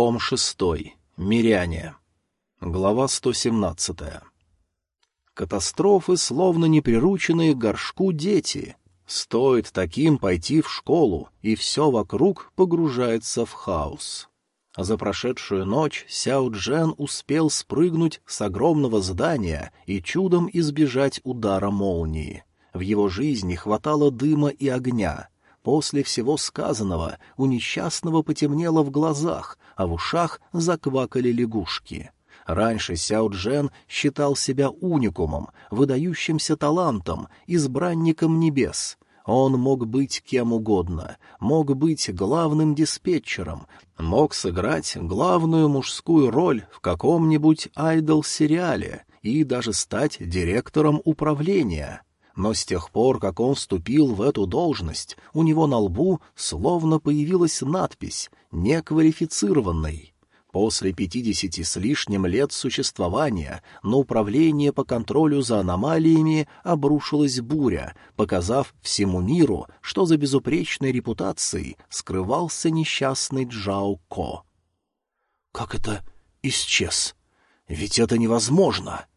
Том 6. Миряне. Глава 117. Катастрофы словно неприрученные горшку дети. Стоит таким пойти в школу, и все вокруг погружается в хаос. За прошедшую ночь Сяо Джен успел спрыгнуть с огромного здания и чудом избежать удара молнии. В его жизни хватало дыма и огня. После всего сказанного у несчастного потемнело в глазах, а в ушах заквакали лягушки. Раньше Сяо Джен считал себя уникумом, выдающимся талантом, избранником небес. Он мог быть кем угодно, мог быть главным диспетчером, мог сыграть главную мужскую роль в каком-нибудь айдол-сериале и даже стать директором управления. Но с тех пор, как он вступил в эту должность, у него на лбу словно появилась надпись «Неквалифицированный». После пятидесяти с лишним лет существования на управление по контролю за аномалиями обрушилась буря, показав всему миру, что за безупречной репутацией скрывался несчастный Джао Ко. «Как это исчез? Ведь это невозможно!»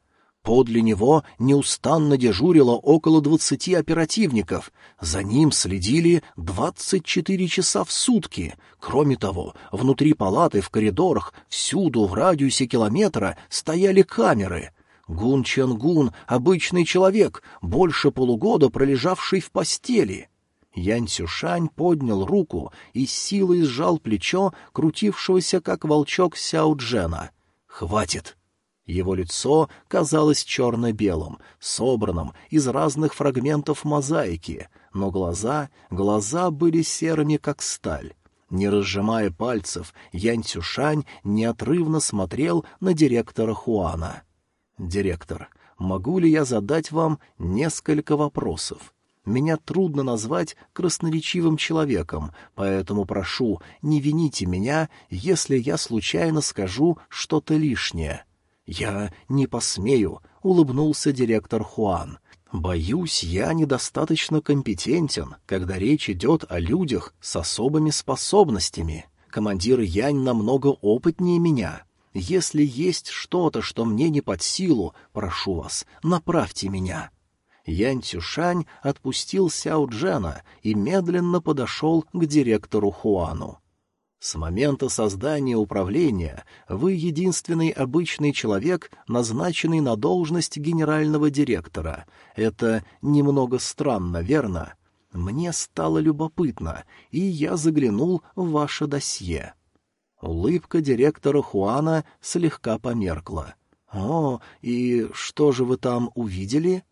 Подле него неустанно дежурило около двадцати оперативников. За ним следили двадцать четыре часа в сутки. Кроме того, внутри палаты, в коридорах, всюду в радиусе километра стояли камеры. Гун Чен Гун — обычный человек, больше полугода пролежавший в постели. Янь Цюшань поднял руку и силой сжал плечо крутившегося, как волчок Сяо Джена. «Хватит!» Его лицо казалось черно-белым, собранным из разных фрагментов мозаики, но глаза, глаза были серыми, как сталь. Не разжимая пальцев, Янь Цюшань неотрывно смотрел на директора Хуана. «Директор, могу ли я задать вам несколько вопросов?» Меня трудно назвать красноречивым человеком, поэтому прошу, не вините меня, если я случайно скажу что-то лишнее. «Я не посмею», — улыбнулся директор Хуан. «Боюсь, я недостаточно компетентен, когда речь идет о людях с особыми способностями. Командир Янь намного опытнее меня. Если есть что-то, что мне не под силу, прошу вас, направьте меня». Янь Цюшань отпустил Сяо Джена и медленно подошел к директору Хуану. С момента создания управления вы единственный обычный человек, назначенный на должность генерального директора. Это немного странно, верно? Мне стало любопытно, и я заглянул в ваше досье. Улыбка директора Хуана слегка померкла. «О, и что же вы там увидели?»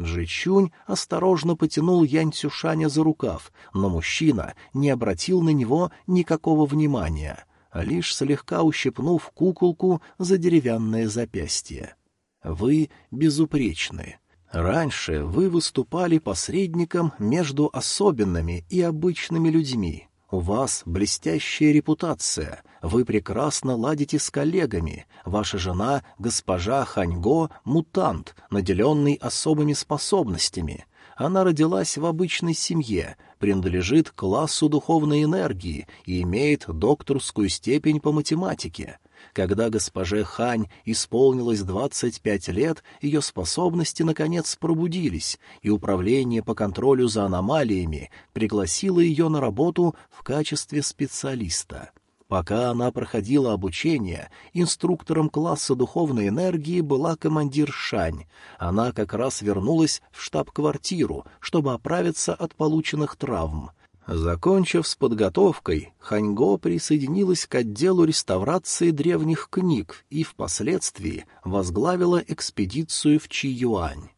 Джичунь осторожно потянул Янь Цюшаня за рукав, но мужчина не обратил на него никакого внимания, а лишь слегка ущипнув куколку за деревянное запястье. «Вы безупречны. Раньше вы выступали посредником между особенными и обычными людьми. У вас блестящая репутация, вы прекрасно ладите с коллегами, ваша жена — госпожа Ханьго — мутант, наделенный особыми способностями. Она родилась в обычной семье, принадлежит классу духовной энергии и имеет докторскую степень по математике. Когда госпоже Хань исполнилось двадцать пять лет, ее способности наконец пробудились, и Управление по контролю за аномалиями пригласило ее на работу в качестве специалиста. Пока она проходила обучение, инструктором класса духовной энергии была командир Шань. Она как раз вернулась в штаб-квартиру, чтобы оправиться от полученных травм. Закончив с подготовкой, Ханьго присоединилась к отделу реставрации древних книг и впоследствии возглавила экспедицию в Чиюань.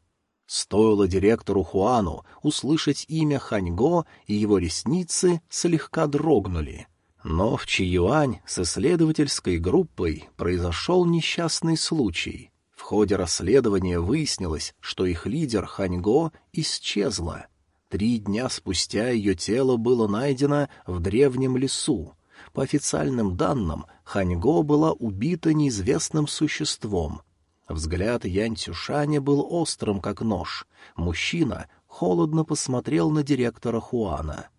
Стоило директору Хуану услышать имя Ханьго, и его ресницы слегка дрогнули. Но в Чиюань с исследовательской группой произошел несчастный случай. В ходе расследования выяснилось, что их лидер Ханьго исчезла — Три дня спустя ее тело было найдено в древнем лесу. По официальным данным, Ханьго была убита неизвестным существом. Взгляд Янь Цюшаня был острым, как нож. Мужчина холодно посмотрел на директора Хуана.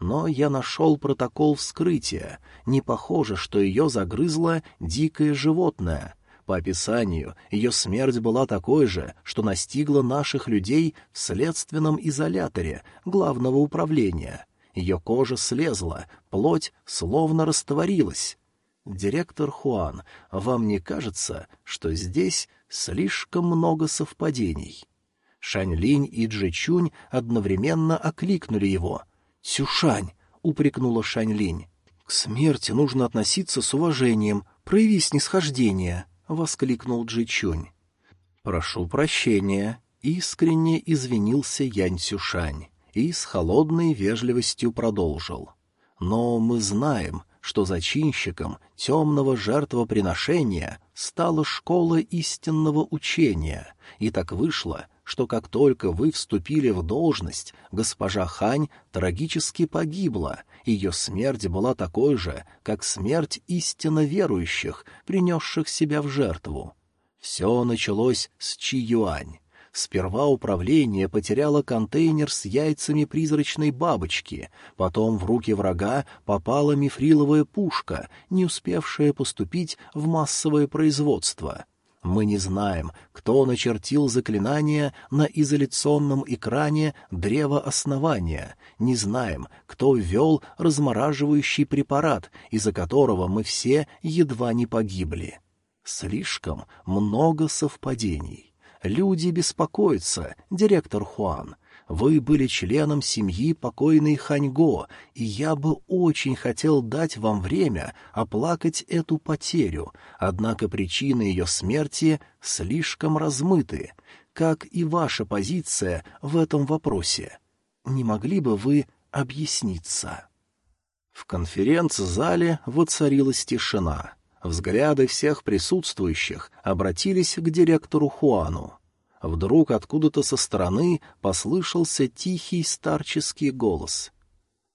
Но я нашел протокол вскрытия. Не похоже, что ее загрызло дикое животное. По описанию, ее смерть была такой же, что настигла наших людей в следственном изоляторе главного управления. Ее кожа слезла, плоть словно растворилась. «Директор Хуан, вам не кажется, что здесь слишком много совпадений?» Шань-Линь и Джи-Чунь одновременно окликнули его. «Сюшань!» — упрекнула Шань-Линь. «К смерти нужно относиться с уважением, прояви снисхождение!» — воскликнул Джи-Чунь. «Прошу прощения!» — искренне извинился Янь Сюшань и с холодной вежливостью продолжил. «Но мы знаем, что зачинщиком темного жертвоприношения стала школа истинного учения, и так вышло, что как только вы вступили в должность, госпожа Хань трагически погибла, ее смерть была такой же, как смерть истинно верующих, принесших себя в жертву. Все началось с Чи Юань. Сперва управление потеряло контейнер с яйцами призрачной бабочки, потом в руки врага попала мифриловая пушка, не успевшая поступить в массовое производство. Мы не знаем, кто начертил заклинание на изоляционном экране древа основания, не знаем, кто ввел размораживающий препарат, из-за которого мы все едва не погибли. Слишком много совпадений. Люди беспокоятся, директор Хуан. Вы были членом семьи покойной Ханьго, и я бы очень хотел дать вам время оплакать эту потерю, однако причины ее смерти слишком размыты, как и ваша позиция в этом вопросе. Не могли бы вы объясниться?» В конференц-зале воцарилась тишина. Взгляды всех присутствующих обратились к директору Хуану. Вдруг откуда-то со стороны послышался тихий старческий голос.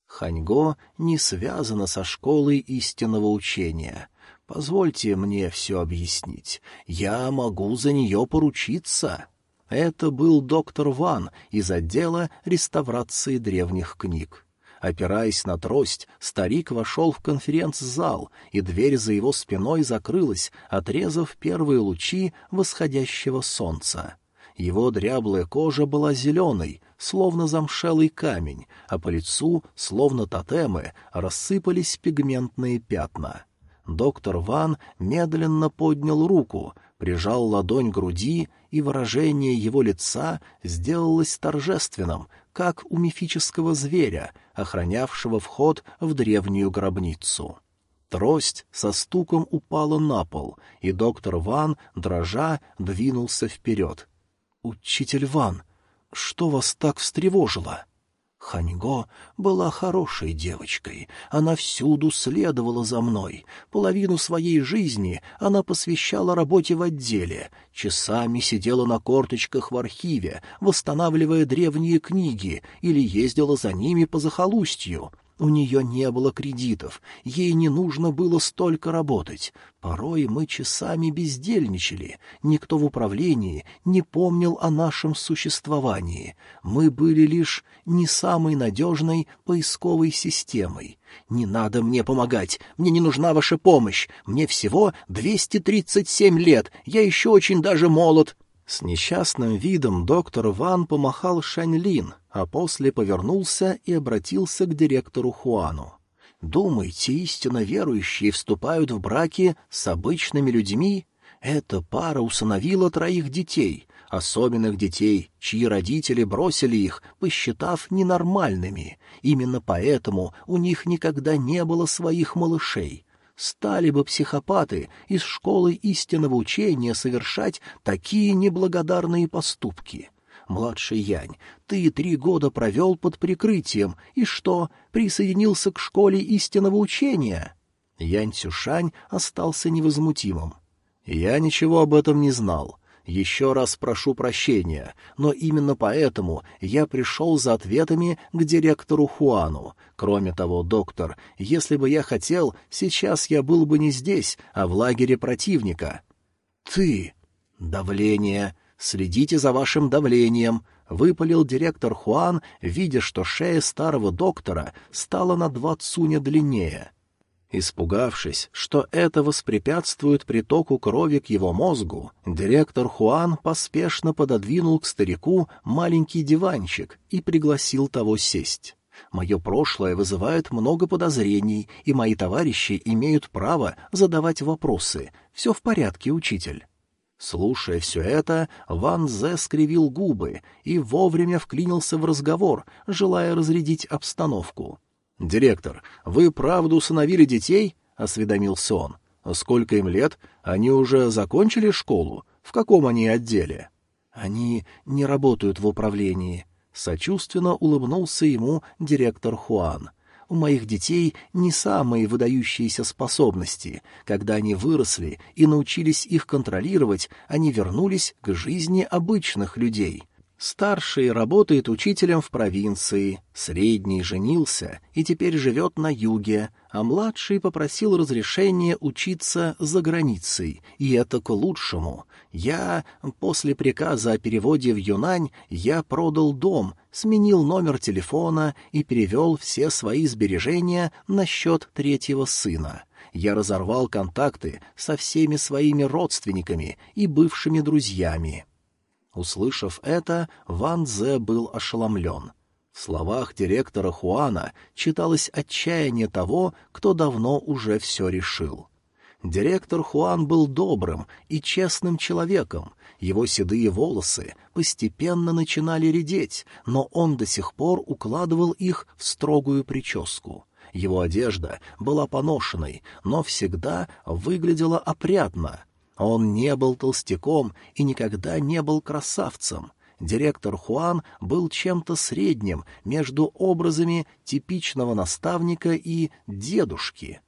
«Ханьго не связано со школой истинного учения. Позвольте мне все объяснить. Я могу за нее поручиться». Это был доктор Ван из отдела реставрации древних книг. Опираясь на трость, старик вошел в конференц-зал, и дверь за его спиной закрылась, отрезав первые лучи восходящего солнца. Его дряблая кожа была зеленой, словно замшелый камень, а по лицу, словно тотемы, рассыпались пигментные пятна. Доктор Ван медленно поднял руку, прижал ладонь к груди, и выражение его лица сделалось торжественным, как у мифического зверя, охранявшего вход в древнюю гробницу. Трость со стуком упала на пол, и доктор Ван, дрожа, двинулся вперед. «Учитель Ван, что вас так встревожило?» Ханьго была хорошей девочкой. Она всюду следовала за мной. Половину своей жизни она посвящала работе в отделе. Часами сидела на корточках в архиве, восстанавливая древние книги, или ездила за ними по захолустью. У нее не было кредитов, ей не нужно было столько работать. Порой мы часами бездельничали, никто в управлении не помнил о нашем существовании. Мы были лишь не самой надежной поисковой системой. Не надо мне помогать, мне не нужна ваша помощь, мне всего 237 лет, я еще очень даже молод. С несчастным видом доктор Ван помахал Шаньлин, а после повернулся и обратился к директору Хуану. «Думаете, истинно верующие вступают в браки с обычными людьми? Эта пара усыновила троих детей, особенных детей, чьи родители бросили их, посчитав ненормальными. Именно поэтому у них никогда не было своих малышей. Стали бы психопаты из школы истинного учения совершать такие неблагодарные поступки. Младший Янь, ты три года провел под прикрытием, и что, присоединился к школе истинного учения?» Янь Цюшань остался невозмутимым. «Я ничего об этом не знал. Еще раз прошу прощения, но именно поэтому я пришел за ответами к директору Хуану. Кроме того, доктор, если бы я хотел, сейчас я был бы не здесь, а в лагере противника. Ты! Давление! Следите за вашим давлением! — выпалил директор Хуан, видя, что шея старого доктора стала на два цуня длиннее. Испугавшись, что это воспрепятствует притоку крови к его мозгу, директор Хуан поспешно пододвинул к старику маленький диванчик и пригласил того сесть. Мое прошлое вызывает много подозрений, и мои товарищи имеют право задавать вопросы. Все в порядке, учитель. Слушая все это, Ван Зе скривил губы и вовремя вклинился в разговор, желая разрядить обстановку. «Директор, вы правду усыновили детей?» — осведомился он. «Сколько им лет? Они уже закончили школу? В каком они отделе?» «Они не работают в управлении», — сочувственно улыбнулся ему директор Хуан. «У моих детей не самые выдающиеся способности. Когда они выросли и научились их контролировать, они вернулись к жизни обычных людей». Старший работает учителем в провинции, средний женился и теперь живет на юге, а младший попросил разрешения учиться за границей, и это к лучшему. Я, после приказа о переводе в Юнань, я продал дом, сменил номер телефона и перевел все свои сбережения на счет третьего сына. Я разорвал контакты со всеми своими родственниками и бывшими друзьями. Услышав это, Ван Зе был ошеломлен. В словах директора Хуана читалось отчаяние того, кто давно уже все решил. Директор Хуан был добрым и честным человеком, его седые волосы постепенно начинали редеть, но он до сих пор укладывал их в строгую прическу. Его одежда была поношенной, но всегда выглядела опрятно, он не был толстяком и никогда не был красавцем. Директор Хуан был чем-то средним между образами типичного наставника и дедушки.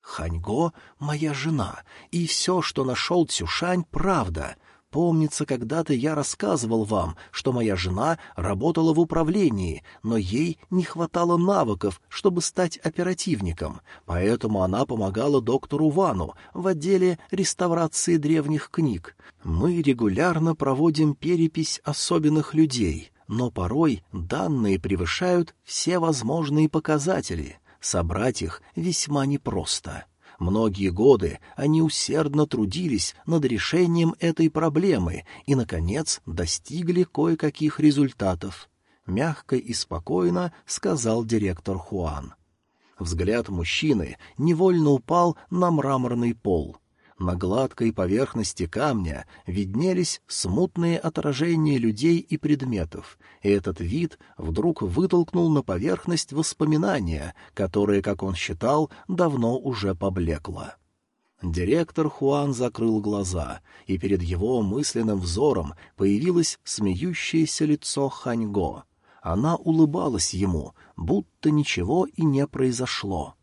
«Ханьго — моя жена, и все, что нашел Цюшань, — правда. Помнится, когда-то я рассказывал вам, что моя жена работала в управлении, но ей не хватало навыков, чтобы стать оперативником, поэтому она помогала доктору Вану в отделе реставрации древних книг. Мы регулярно проводим перепись особенных людей, но порой данные превышают все возможные показатели. Собрать их весьма непросто. Многие годы они усердно трудились над решением этой проблемы и, наконец, достигли кое-каких результатов. Мягко и спокойно сказал директор Хуан. Взгляд мужчины невольно упал на мраморный пол — на гладкой поверхности камня виднелись смутные отражения людей и предметов, и этот вид вдруг вытолкнул на поверхность воспоминания, которое, как он считал, давно уже поблекло. Директор Хуан закрыл глаза, и перед его мысленным взором появилось смеющееся лицо Ханьго. Она улыбалась ему, будто ничего и не произошло.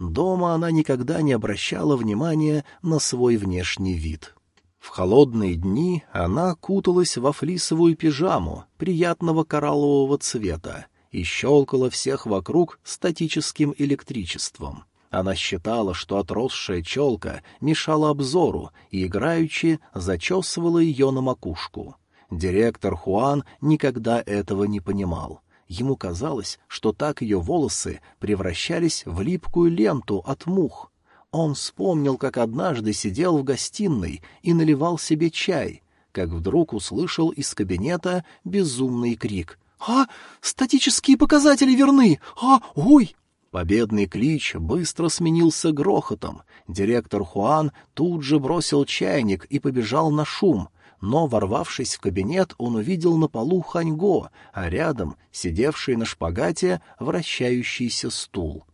Дома она никогда не обращала внимания на свой внешний вид. В холодные дни она куталась во флисовую пижаму приятного кораллового цвета и щелкала всех вокруг статическим электричеством. Она считала, что отросшая челка мешала обзору и играючи зачесывала ее на макушку. Директор Хуан никогда этого не понимал — Ему казалось, что так ее волосы превращались в липкую ленту от мух. Он вспомнил, как однажды сидел в гостиной и наливал себе чай, как вдруг услышал из кабинета безумный крик. «А, статические показатели верны! А, ой!» Победный клич быстро сменился грохотом. Директор Хуан тут же бросил чайник и побежал на шум — но, ворвавшись в кабинет, он увидел на полу Ханьго, а рядом сидевший на шпагате вращающийся стул.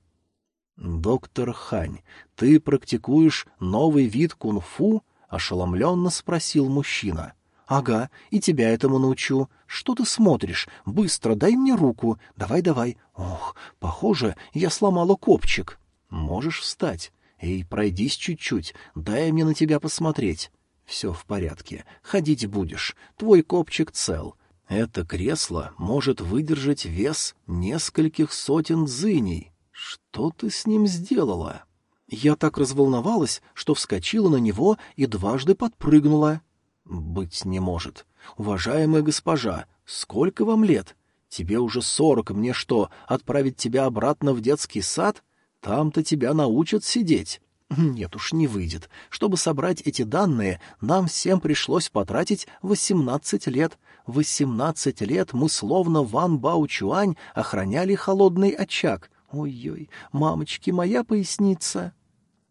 «Доктор Хань, ты практикуешь новый вид кунг-фу?» — ошеломленно спросил мужчина. «Ага, и тебя этому научу. Что ты смотришь? Быстро дай мне руку. Давай-давай. Ох, похоже, я сломала копчик. Можешь встать. Эй, пройдись чуть-чуть, дай мне на тебя посмотреть. Все в порядке. Ходить будешь. Твой копчик цел. Это кресло может выдержать вес нескольких сотен дзыней. Что ты с ним сделала? Я так разволновалась, что вскочила на него и дважды подпрыгнула. Быть не может. Уважаемая госпожа, Сколько вам лет? Тебе уже сорок, мне что, отправить тебя обратно в детский сад? Там-то тебя научат сидеть. Нет уж, не выйдет. Чтобы собрать эти данные, нам всем пришлось потратить восемнадцать лет. Восемнадцать лет мы словно Ван Баучуань охраняли холодный очаг. Ой-ой, мамочки, моя поясница.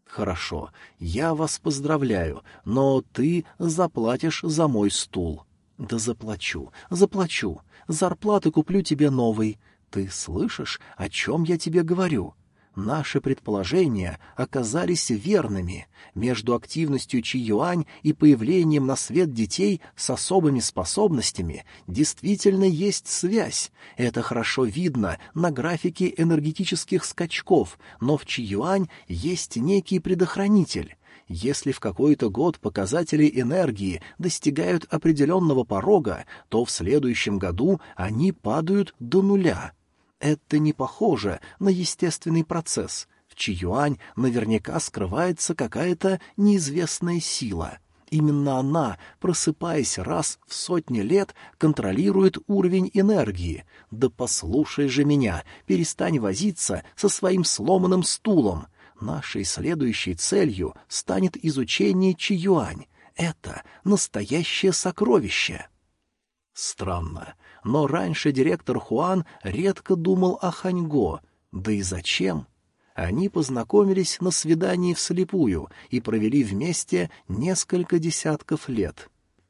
Хорошо, я вас поздравляю, но ты заплатишь за мой стул. Да заплачу, заплачу. Зарплаты куплю тебе новый. Ты слышишь, о чем я тебе говорю? Наши предположения оказались верными. Между активностью Чи-Юань и появлением на свет детей с особыми способностями действительно есть связь. Это хорошо видно на графике энергетических скачков, но в Чи-Юань есть некий предохранитель. Если в какой-то год показатели энергии достигают определенного порога, то в следующем году они падают до нуля. Это не похоже на естественный процесс. В Чиюань наверняка скрывается какая-то неизвестная сила. Именно она, просыпаясь раз в сотни лет, контролирует уровень энергии. Да послушай же меня, перестань возиться со своим сломанным стулом. Нашей следующей целью станет изучение Чиюань. Это настоящее сокровище. Странно, но раньше директор Хуан редко думал о Ханьго. Да и зачем? Они познакомились на свидании вслепую и провели вместе несколько десятков лет.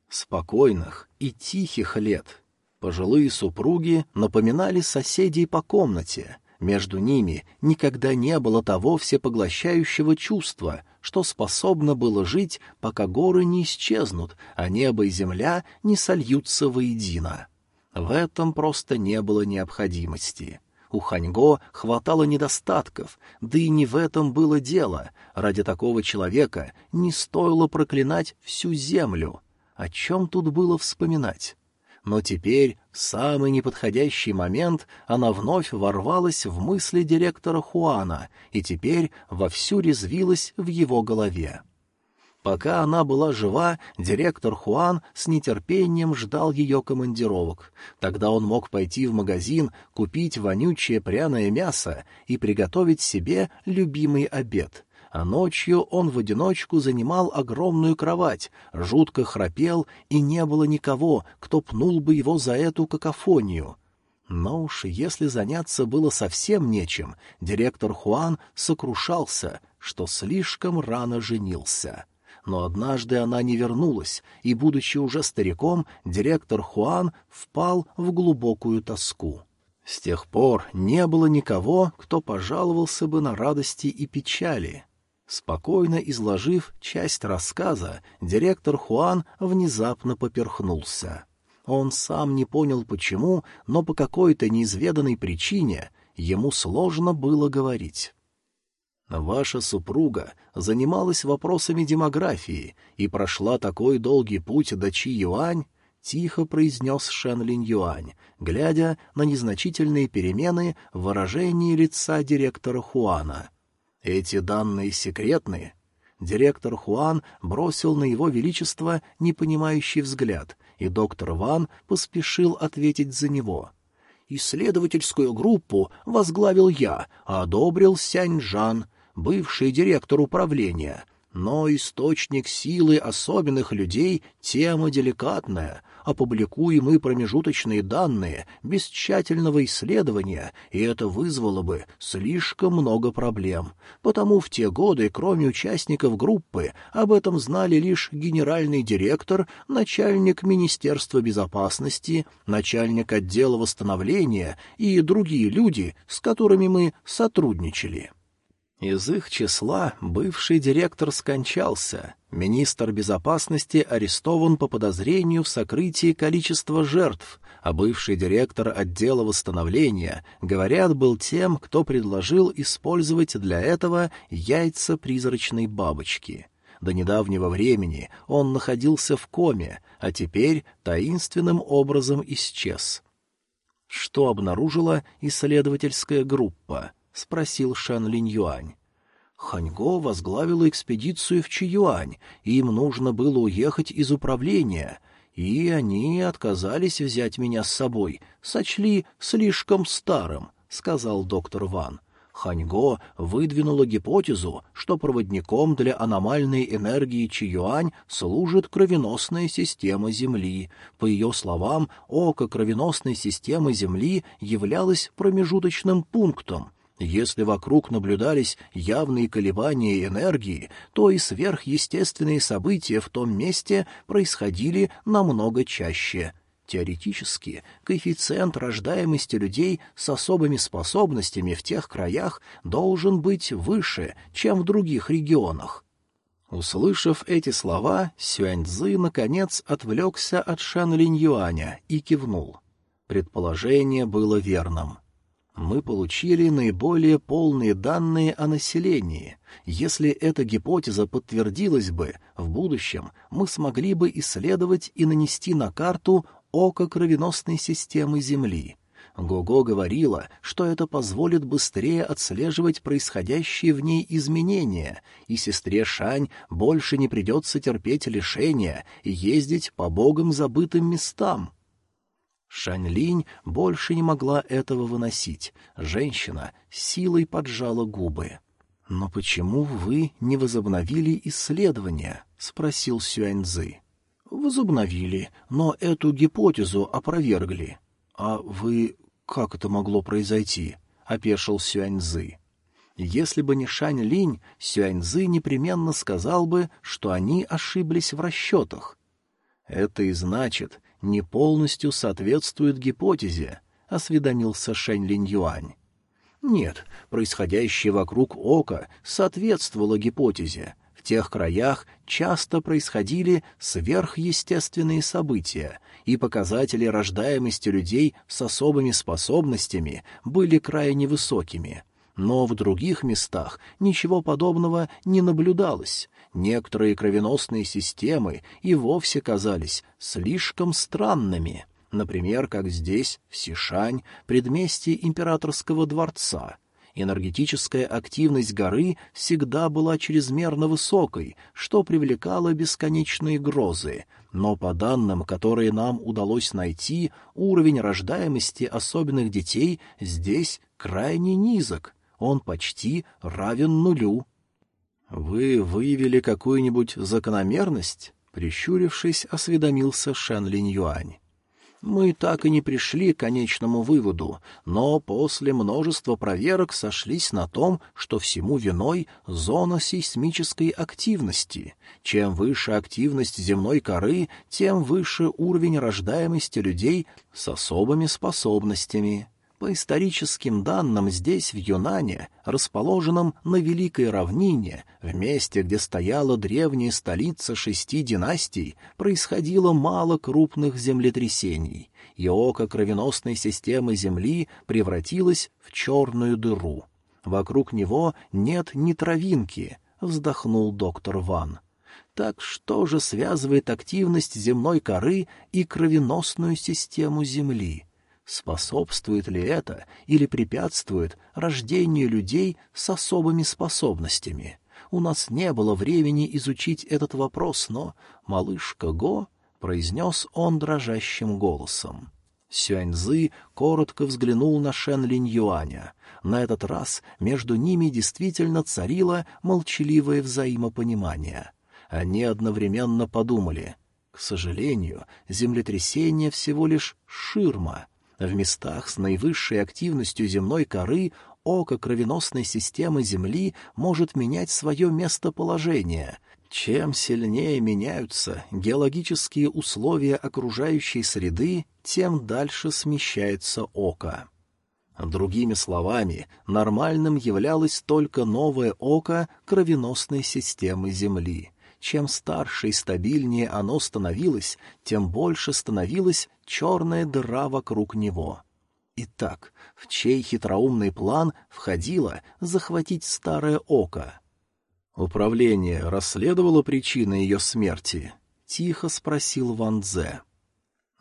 Спокойных и тихих лет. Пожилые супруги напоминали соседей по комнате. Между ними никогда не было того всепоглощающего чувства, что способно было жить, пока горы не исчезнут, а небо и земля не сольются воедино. В этом просто не было необходимости. У Ханьго хватало недостатков, да и не в этом было дело. Ради такого человека не стоило проклинать всю землю. О чем тут было вспоминать? Но теперь, в самый неподходящий момент, она вновь ворвалась в мысли директора Хуана и теперь вовсю резвилась в его голове. Пока она была жива, директор Хуан с нетерпением ждал ее командировок. Тогда он мог пойти в магазин, купить вонючее пряное мясо и приготовить себе любимый обед. А ночью он в одиночку занимал огромную кровать, жутко храпел, и не было никого, кто пнул бы его за эту какофонию. Но уж если заняться было совсем нечем, директор Хуан сокрушался, что слишком рано женился но однажды она не вернулась, и, будучи уже стариком, директор Хуан впал в глубокую тоску. С тех пор не было никого, кто пожаловался бы на радости и печали. Спокойно изложив часть рассказа, директор Хуан внезапно поперхнулся. Он сам не понял почему, но по какой-то неизведанной причине ему сложно было говорить. Ваша супруга занималась вопросами демографии и прошла такой долгий путь до Чи-Юань, — тихо произнес Шен Линь-Юань, глядя на незначительные перемены в выражении лица директора Хуана. «Эти данные секретны?» Директор Хуан бросил на его величество непонимающий взгляд, и доктор Ван поспешил ответить за него. «Исследовательскую группу возглавил я, а одобрил Сянь Жан бывший директор управления, но источник силы особенных людей — тема деликатная. Опубликуем мы промежуточные данные без тщательного исследования, и это вызвало бы слишком много проблем. Потому в те годы, кроме участников группы, об этом знали лишь генеральный директор, начальник Министерства безопасности, начальник отдела восстановления и другие люди, с которыми мы сотрудничали. Из их числа бывший директор скончался, министр безопасности арестован по подозрению в сокрытии количества жертв, а бывший директор отдела восстановления, говорят, был тем, кто предложил использовать для этого яйца призрачной бабочки. До недавнего времени он находился в коме, а теперь таинственным образом исчез. Что обнаружила исследовательская группа? — спросил Шан Линь Юань. Ханьго возглавила экспедицию в Чиюань, и им нужно было уехать из управления. и они отказались взять меня с собой, сочли слишком старым, — сказал доктор Ван. Ханьго выдвинула гипотезу, что проводником для аномальной энергии Чиюань служит кровеносная система Земли. По ее словам, око кровеносной системы Земли являлось промежуточным пунктом. Если вокруг наблюдались явные колебания энергии, то и сверхъестественные события в том месте происходили намного чаще — Теоретически, коэффициент рождаемости людей с особыми способностями в тех краях должен быть выше, чем в других регионах. Услышав эти слова, Сюаньцзы, наконец, отвлекся от Шан Линь Юаня и кивнул. Предположение было верным. Мы получили наиболее полные данные о населении. Если эта гипотеза подтвердилась бы, в будущем мы смогли бы исследовать и нанести на карту око кровеносной системы Земли. Гого говорила, что это позволит быстрее отслеживать происходящие в ней изменения, и сестре Шань больше не придется терпеть лишения и ездить по богам забытым местам. Шань Линь больше не могла этого выносить. Женщина силой поджала губы. «Но почему вы не возобновили исследования?» — спросил Сюаньзы. Возобновили, но эту гипотезу опровергли. А вы... как это могло произойти? — опешил Сюаньзы. Если бы не Шань Линь, Сюаньзы непременно сказал бы, что они ошиблись в расчетах. Это и значит, не полностью соответствует гипотезе, — осведомился Шань Линь Юань. Нет, происходящее вокруг ока соответствовало гипотезе, тех краях часто происходили сверхъестественные события, и показатели рождаемости людей с особыми способностями были крайне высокими. Но в других местах ничего подобного не наблюдалось. Некоторые кровеносные системы и вовсе казались слишком странными. Например, как здесь, в Сишань, предместье императорского дворца — Энергетическая активность горы всегда была чрезмерно высокой, что привлекало бесконечные грозы, но по данным, которые нам удалось найти, уровень рождаемости особенных детей здесь крайне низок, он почти равен нулю. «Вы выявили какую-нибудь закономерность?» Прищурившись, осведомился Шэн Линь Юань. Мы так и не пришли к конечному выводу, но после множества проверок сошлись на том, что всему виной зона сейсмической активности. Чем выше активность земной коры, тем выше уровень рождаемости людей с особыми способностями. По историческим данным, здесь, в Юнане, расположенном на Великой равнине, в месте, где стояла древняя столица шести династий, происходило мало крупных землетрясений, и око кровеносной системы Земли превратилось в черную дыру. Вокруг него нет ни травинки, — вздохнул доктор Ван. Так что же связывает активность земной коры и кровеносную систему Земли? Способствует ли это или препятствует рождению людей с особыми способностями? У нас не было времени изучить этот вопрос, но малышка Го произнес он дрожащим голосом. Сюаньзы коротко взглянул на Шен Линь Юаня. На этот раз между ними действительно царило молчаливое взаимопонимание. Они одновременно подумали. К сожалению, землетрясение всего лишь ширма — в местах с наивысшей активностью земной коры око кровеносной системы Земли может менять свое местоположение. Чем сильнее меняются геологические условия окружающей среды, тем дальше смещается око. Другими словами, нормальным являлось только новое око кровеносной системы Земли. Чем старше и стабильнее оно становилось, тем больше становилась черная дыра вокруг него. Итак, в чей хитроумный план входило захватить старое око? Управление расследовало причины ее смерти? Тихо спросил Ван Дзе.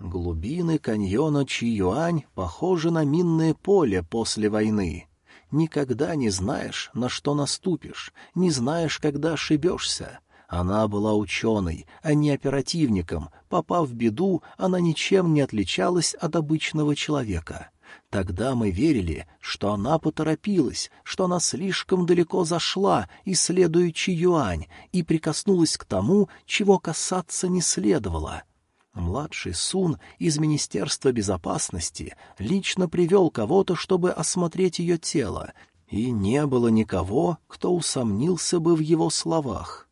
Глубины каньона Чиюань похожи на минное поле после войны. Никогда не знаешь, на что наступишь, не знаешь, когда ошибешься. Она была ученой, а не оперативником. Попав в беду, она ничем не отличалась от обычного человека. Тогда мы верили, что она поторопилась, что она слишком далеко зашла, исследуя Чиюань, и прикоснулась к тому, чего касаться не следовало. Младший Сун из Министерства безопасности лично привел кого-то, чтобы осмотреть ее тело, и не было никого, кто усомнился бы в его словах.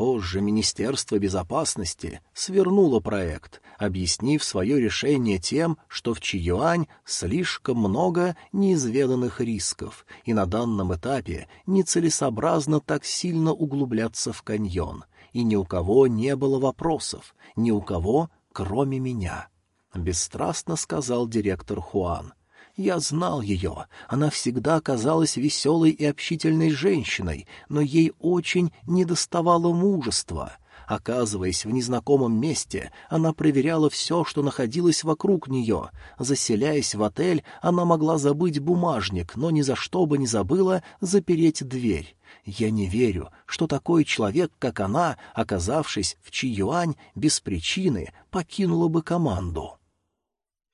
Позже Министерство безопасности свернуло проект, объяснив свое решение тем, что в Чиюань слишком много неизведанных рисков, и на данном этапе нецелесообразно так сильно углубляться в каньон, и ни у кого не было вопросов, ни у кого, кроме меня. Бесстрастно сказал директор Хуан — я знал ее. Она всегда казалась веселой и общительной женщиной, но ей очень недоставало мужества. Оказываясь в незнакомом месте, она проверяла все, что находилось вокруг нее. Заселяясь в отель, она могла забыть бумажник, но ни за что бы не забыла запереть дверь. Я не верю, что такой человек, как она, оказавшись в Чиюань, без причины покинула бы команду.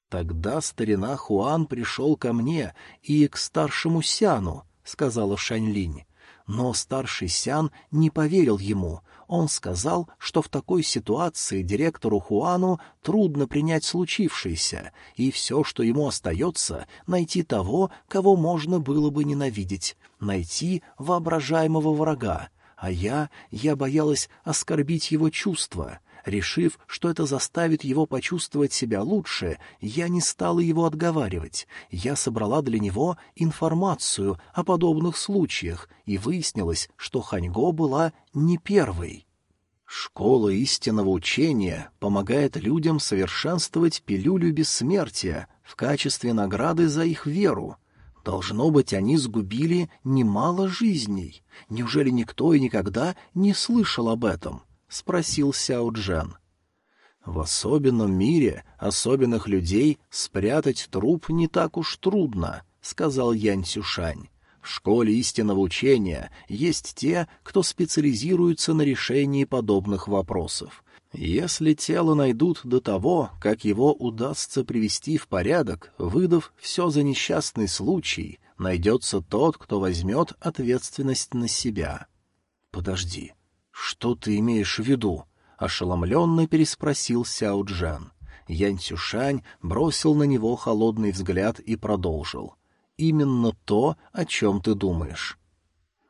Тогда старина Хуан пришел ко мне и к старшему Сяну, — сказала Шаньлинь. Но старший Сян не поверил ему. Он сказал, что в такой ситуации директору Хуану трудно принять случившееся, и все, что ему остается, найти того, кого можно было бы ненавидеть, найти воображаемого врага. А я, я боялась оскорбить его чувства. Решив, что это заставит его почувствовать себя лучше, я не стала его отговаривать. Я собрала для него информацию о подобных случаях, и выяснилось, что Ханьго была не первой. Школа истинного учения помогает людям совершенствовать пилюлю бессмертия в качестве награды за их веру. Должно быть, они сгубили немало жизней. Неужели никто и никогда не слышал об этом? — спросил Сяо Джен. В особенном мире особенных людей спрятать труп не так уж трудно, — сказал Янь Цюшань. В школе истинного учения есть те, кто специализируется на решении подобных вопросов. Если тело найдут до того, как его удастся привести в порядок, выдав все за несчастный случай, найдется тот, кто возьмет ответственность на себя. Подожди, «Что ты имеешь в виду?» — ошеломленно переспросил Сяо Джан. Янь Цюшань бросил на него холодный взгляд и продолжил. «Именно то, о чем ты думаешь».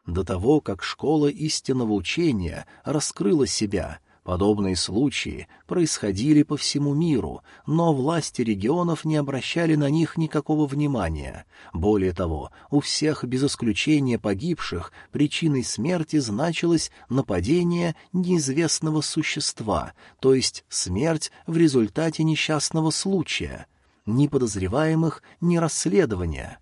До того, как школа истинного учения раскрыла себя, Подобные случаи происходили по всему миру, но власти регионов не обращали на них никакого внимания. Более того, у всех без исключения погибших причиной смерти значилось нападение неизвестного существа, то есть смерть в результате несчастного случая. Ни подозреваемых, ни расследования.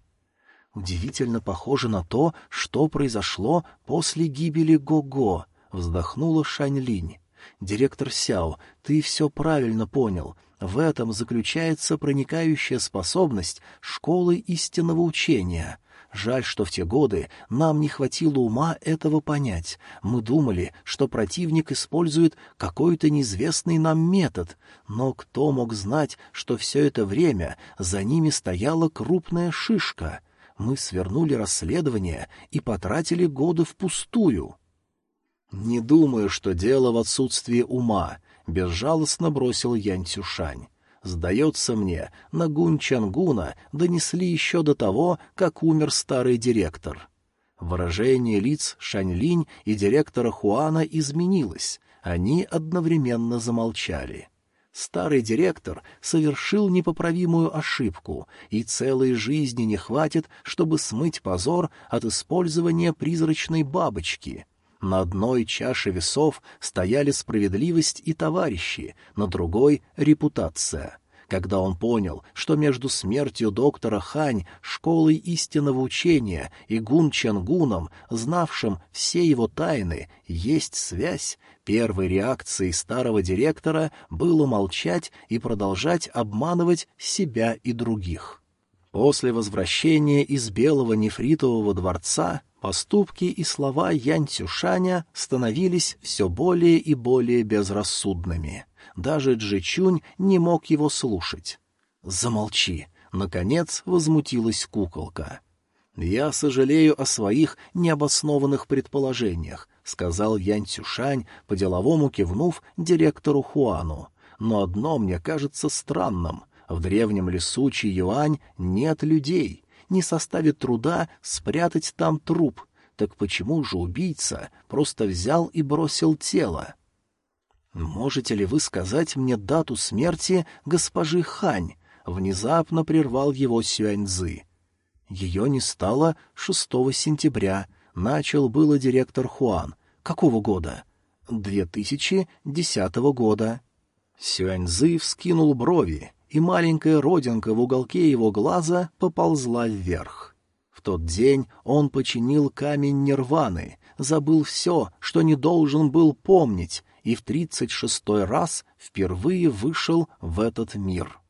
Удивительно похоже на то, что произошло после гибели Го-Го, вздохнула Шань Линь. «Директор Сяо, ты все правильно понял. В этом заключается проникающая способность школы истинного учения». Жаль, что в те годы нам не хватило ума этого понять. Мы думали, что противник использует какой-то неизвестный нам метод, но кто мог знать, что все это время за ними стояла крупная шишка? Мы свернули расследование и потратили годы впустую. «Не думаю, что дело в отсутствии ума», — безжалостно бросил Янь Цюшань. «Сдается мне, на Гун Чангуна донесли еще до того, как умер старый директор». Выражение лиц Шаньлинь и директора Хуана изменилось. Они одновременно замолчали. Старый директор совершил непоправимую ошибку, и целой жизни не хватит, чтобы смыть позор от использования призрачной бабочки — на одной чаше весов стояли справедливость и товарищи, на другой — репутация. Когда он понял, что между смертью доктора Хань, школой истинного учения, и Гун Чангуном, знавшим все его тайны, есть связь, первой реакцией старого директора было молчать и продолжать обманывать себя и других. После возвращения из Белого нефритового дворца Поступки и слова Янь Цюшаня становились все более и более безрассудными. Даже Джичунь не мог его слушать. «Замолчи!» — наконец возмутилась куколка. «Я сожалею о своих необоснованных предположениях», — сказал Янь Цюшань, по-деловому кивнув директору Хуану. «Но одно мне кажется странным. В древнем лесу Чи-Юань нет людей не составит труда спрятать там труп. Так почему же убийца просто взял и бросил тело? «Можете ли вы сказать мне дату смерти госпожи Хань?» — внезапно прервал его Сюаньзы. Ее не стало 6 сентября. Начал было директор Хуан. Какого года? 2010 года. Сюаньзы вскинул брови и маленькая родинка в уголке его глаза поползла вверх. В тот день он починил камень нирваны, забыл все, что не должен был помнить, и в тридцать шестой раз впервые вышел в этот мир.